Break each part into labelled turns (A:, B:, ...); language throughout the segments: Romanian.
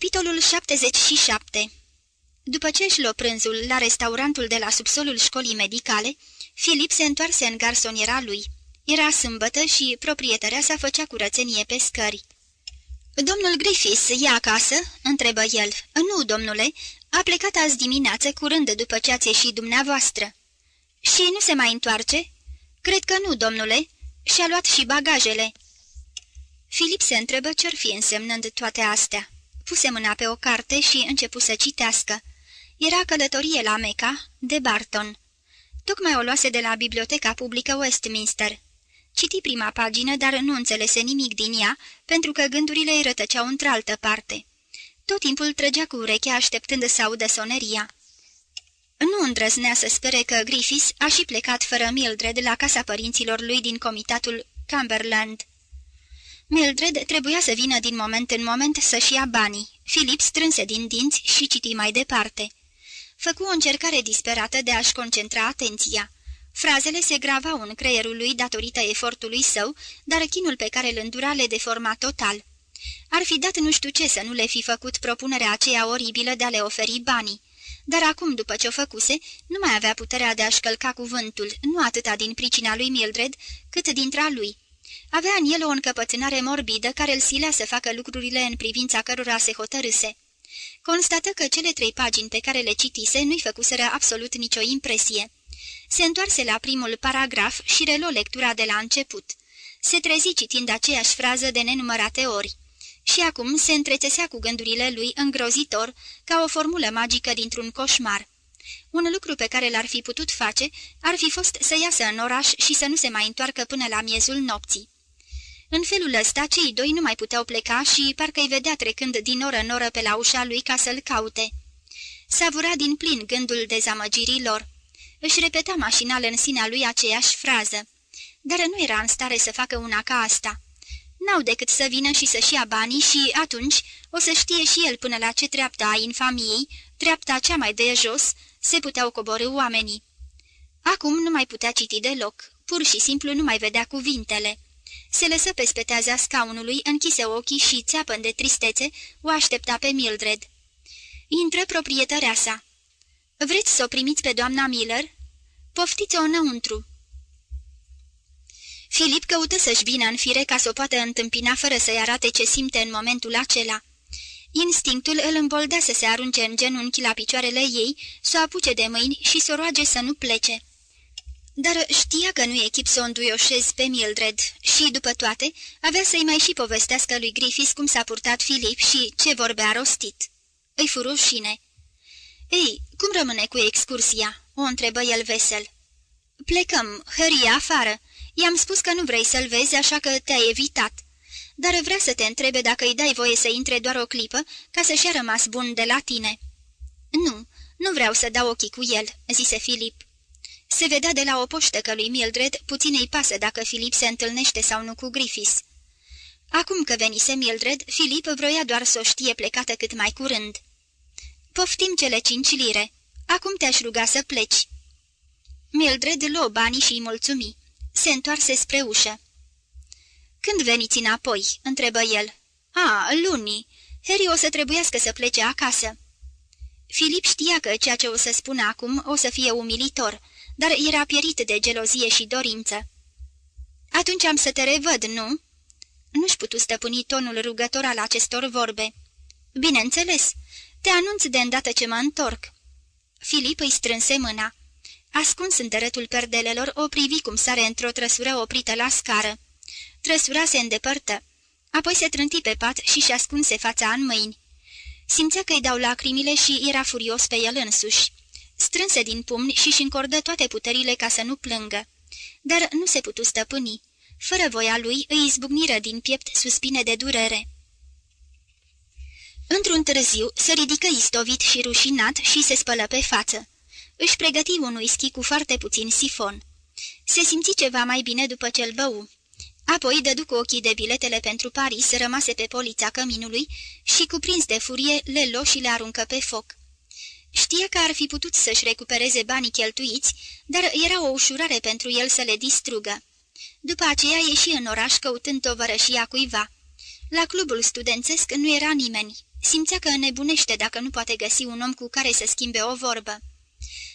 A: Capitolul 77 După ce își luă prânzul la restaurantul de la subsolul școlii medicale, Filip se întoarse în garsoniera lui. Era sâmbătă și proprietărea sa făcea curățenie pe scări. Domnul Griffiths e acasă?" întrebă el. Nu, domnule, a plecat azi dimineață, curând după ce ați ieșit dumneavoastră." Și nu se mai întoarce?" Cred că nu, domnule. Și-a luat și bagajele." Filip se întrebă ce-ar fi însemnând toate astea puse mâna pe o carte și începu să citească. Era călătorie la Meca, de Barton. Tocmai o luase de la Biblioteca Publică Westminster. Citi prima pagină, dar nu înțelese nimic din ea, pentru că gândurile îi rătăceau într-altă parte. Tot timpul trăgea cu urechea așteptând să audă soneria. Nu îndrăznea să spere că Griffiths a și plecat fără Mildred la casa părinților lui din comitatul Cumberland. Mildred trebuia să vină din moment în moment să-și ia banii. Filip strânse din dinți și citi mai departe. Făcu o încercare disperată de a-și concentra atenția. Frazele se gravau în creierul lui datorită efortului său, dar chinul pe care îl îndura le deforma total. Ar fi dat nu știu ce să nu le fi făcut propunerea aceea oribilă de a le oferi banii. Dar acum, după ce o făcuse, nu mai avea puterea de a-și călca cuvântul, nu atâta din pricina lui Mildred, cât dintre lui. Avea în el o încăpățânare morbidă care îl silea să facă lucrurile în privința cărora se hotărâse. Constată că cele trei pagini pe care le citise nu-i făcuseră absolut nicio impresie. Se întoarse la primul paragraf și reluă lectura de la început. Se trezi citind aceeași frază de nenumărate ori. Și acum se întrețesea cu gândurile lui îngrozitor, ca o formulă magică dintr-un coșmar. Un lucru pe care l-ar fi putut face ar fi fost să iasă în oraș și să nu se mai întoarcă până la miezul nopții. În felul ăsta, cei doi nu mai puteau pleca și parcă-i vedea trecând din oră în oră pe la ușa lui ca să-l caute. Savura din plin gândul dezamăgirii lor. Își repeta mașinal în sinea lui aceeași frază, dar nu era în stare să facă una ca asta. N-au decât să vină și să-și ia banii și, atunci, o să știe și el până la ce treaptă a infamiei, treapta cea mai de jos, se puteau coborâ oamenii. Acum nu mai putea citi deloc, pur și simplu nu mai vedea cuvintele. Se lăsă pe speteaza scaunului, închise ochii și, țeapăn de tristețe, o aștepta pe Mildred. Intră proprietărea sa. Vreți să o primiți pe doamna Miller?" Poftiți-o înăuntru." Filip căută să-și vină în fire ca să o poată întâmpina fără să-i arate ce simte în momentul acela. Instinctul îl îmboldea să se arunce în genunchi la picioarele ei, să o apuce de mâini și să o roage să nu plece. Dar știa că nu e chip să o înduioșez pe Mildred și, după toate, avea să-i mai și povestească lui Griffiths cum s-a purtat Filip și ce vorbea rostit. Îi fu rușine. Ei, cum rămâne cu excursia?" o întrebă el vesel. Plecăm, hăria afară. I-am spus că nu vrei să-l vezi, așa că te-ai evitat. Dar vrea să te întrebe dacă îi dai voie să intre doar o clipă, ca să-și-a rămas bun de la tine." Nu, nu vreau să dau ochii cu el," zise Filip. Se vedea de la o poștă că lui Mildred puțin îi pasă dacă Filip se întâlnește sau nu cu Griffiths. Acum că venise Mildred, Filip vroia doar să o știe plecată cât mai curând. Poftim cele cinci lire. Acum te-aș ruga să pleci." Mildred luă banii și îi mulțumi. Se întoarse spre ușă. Când veniți înapoi?" întrebă el. A, luni. Harry o să trebuiască să plece acasă." Filip știa că ceea ce o să spună acum o să fie umilitor, dar era pierit de gelozie și dorință. Atunci am să te revăd, nu?" Nu-și putu stăpâni tonul rugător al acestor vorbe. Bineînțeles, te anunț de îndată ce mă întorc." Filip îi strânse mâna. Ascuns în tărătul perdelelor, o privi cum sare într-o trăsură oprită la scară. Trăsura se îndepărtă. Apoi se trânti pe pat și-și ascunse fața în mâini. Simțea că îi dau lacrimile și era furios pe el însuși strânse din pumni și-și încordă toate puterile ca să nu plângă. Dar nu se putu stăpâni. Fără voia lui îi izbucniră din piept suspine de durere. Într-un târziu se ridică istovit și rușinat și se spălă pe față. Își pregăti un whisky cu foarte puțin sifon. Se simți ceva mai bine după ce-l bău. Apoi dădu cu ochii de biletele pentru Paris, rămase pe polița căminului și, cuprins de furie, le lo și le aruncă pe foc. Știa că ar fi putut să-și recupereze banii cheltuiți, dar era o ușurare pentru el să le distrugă. După aceea ieși în oraș căutând tovărășia cuiva. La clubul studențesc nu era nimeni. Simțea că nebunește dacă nu poate găsi un om cu care să schimbe o vorbă.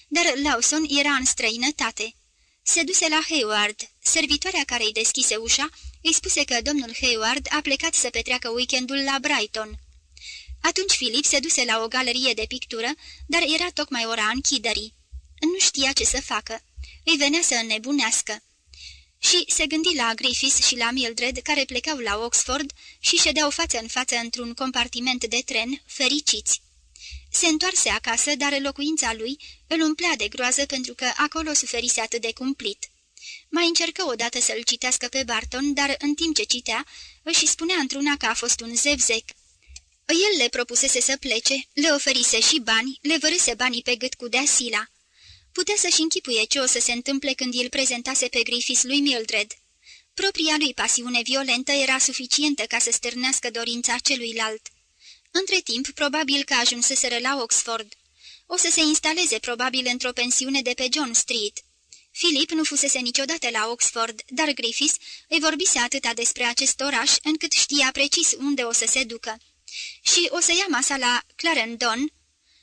A: Dar Lawson era în străinătate. Se duse la Hayward. Servitoarea care îi deschise ușa îi spuse că domnul Hayward a plecat să petreacă weekendul la Brighton. Atunci Filip se duse la o galerie de pictură, dar era tocmai ora închiderii. Nu știa ce să facă. Îi venea să înnebunească. Și se gândi la Griffiths și la Mildred, care plecau la Oxford și ședeau față în față într-un compartiment de tren, fericiți. Se întoarse acasă, dar locuința lui îl umplea de groază pentru că acolo suferise atât de cumplit. Mai încercă odată să-l citească pe Barton, dar în timp ce citea, își spunea într-una că a fost un zevzec. El le propusese să plece, le oferise și bani, le vărâse banii pe gât cu deasila. Putea să-și închipuie ce o să se întâmple când îl prezentase pe Griffiths lui Mildred. Propria lui pasiune violentă era suficientă ca să stârnească dorința celuilalt. Între timp, probabil că ajunseseră la Oxford. O să se instaleze probabil într-o pensiune de pe John Street. Philip nu fusese niciodată la Oxford, dar Griffiths îi vorbise atâta despre acest oraș încât știa precis unde o să se ducă. Și o să ia masa la Clarendon.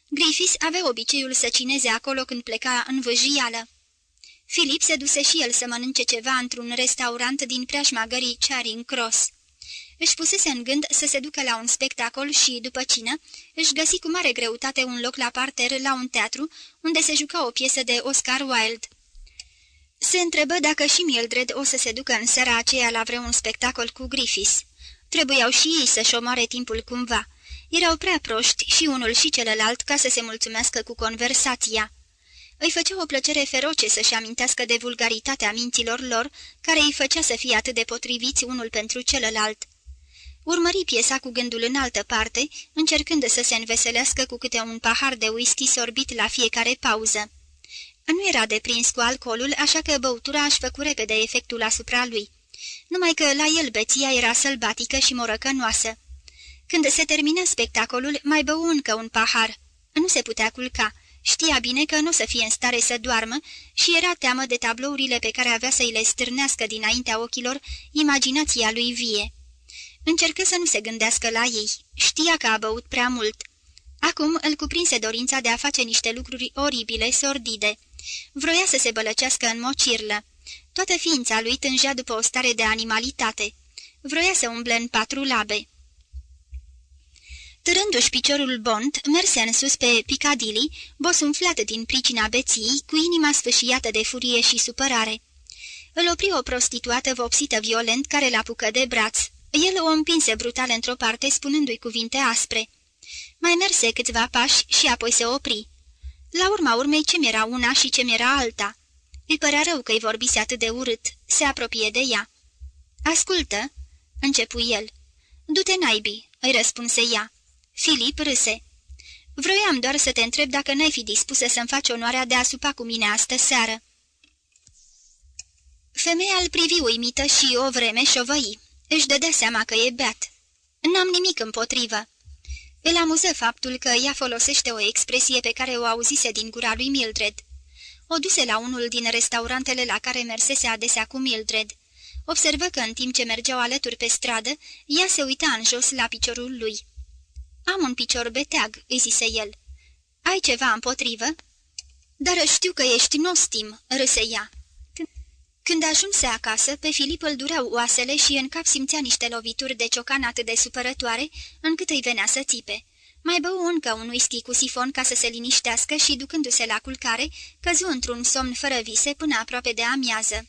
A: Griffiths avea obiceiul să cineze acolo când pleca în vâjială. Philip se duse și el să mănânce ceva într-un restaurant din preajma gării Charing Cross. Își pusese în gând să se ducă la un spectacol și, după cină, își găsi cu mare greutate un loc la parter la un teatru, unde se juca o piesă de Oscar Wilde. Se întrebă dacă și Mildred o să se ducă în seara aceea la vreun spectacol cu Griffiths. Trebuiau și ei să-și omoare timpul cumva. Erau prea proști și unul și celălalt ca să se mulțumească cu conversația. Îi făcea o plăcere feroce să-și amintească de vulgaritatea minților lor, care îi făcea să fie atât de potriviți unul pentru celălalt. Urmări piesa cu gândul în altă parte, încercând să se înveselească cu câte un pahar de whisky sorbit la fiecare pauză. Nu era deprins cu alcoolul, așa că băutura aș făcu repede efectul asupra lui. Numai că la el beția era sălbatică și morăcănoasă. Când se termină spectacolul, mai bău încă un pahar. Nu se putea culca. Știa bine că nu o să fie în stare să doarmă și era teamă de tablourile pe care avea să îi le stârnească dinaintea ochilor imaginația lui vie. Încercă să nu se gândească la ei. Știa că a băut prea mult. Acum îl cuprinse dorința de a face niște lucruri oribile, sordide. Vroia să se bălăcească în mocirlă. Toată ființa lui tângea după o stare de animalitate. Vroia să umble în patru labe. Târându-și piciorul bont, merse în sus pe Piccadilly, bosunflat din pricina beției, cu inima sfâșiată de furie și supărare. Îl opri o prostituată vopsită violent care l-apucă de braț. El o împinse brutal într-o parte, spunându-i cuvinte aspre. Mai merse câțiva pași și apoi se opri. La urma urmei ce mi-era una și ce mi-era alta. Îi părea rău că-i vorbise atât de urât. Se apropie de ea. Ascultă," începu el. Du-te naibii," îi răspunse ea. Filip râse. Vroiam doar să te întreb dacă n-ai fi dispusă să-mi faci onoarea de a supa cu mine astă seară." Femeia îl privi uimită și o vreme șovăi. Își dădea seama că e beat. N-am nimic împotrivă. Îl amuză faptul că ea folosește o expresie pe care o auzise din gura lui Mildred. O duse la unul din restaurantele la care mersese adesea cu Mildred. Observă că în timp ce mergeau alături pe stradă, ea se uita în jos la piciorul lui. Am un picior beteag," îi zise el. Ai ceva împotrivă?" Dar știu că ești nostim," râse ea. Când ajunse acasă, pe Filip îl dureau oasele și în cap simțea niște lovituri de ciocan atât de supărătoare, încât îi venea să țipe. Mai bău încă un whisky cu sifon ca să se liniștească și, ducându-se la culcare, căzu într-un somn fără vise până aproape de amiază.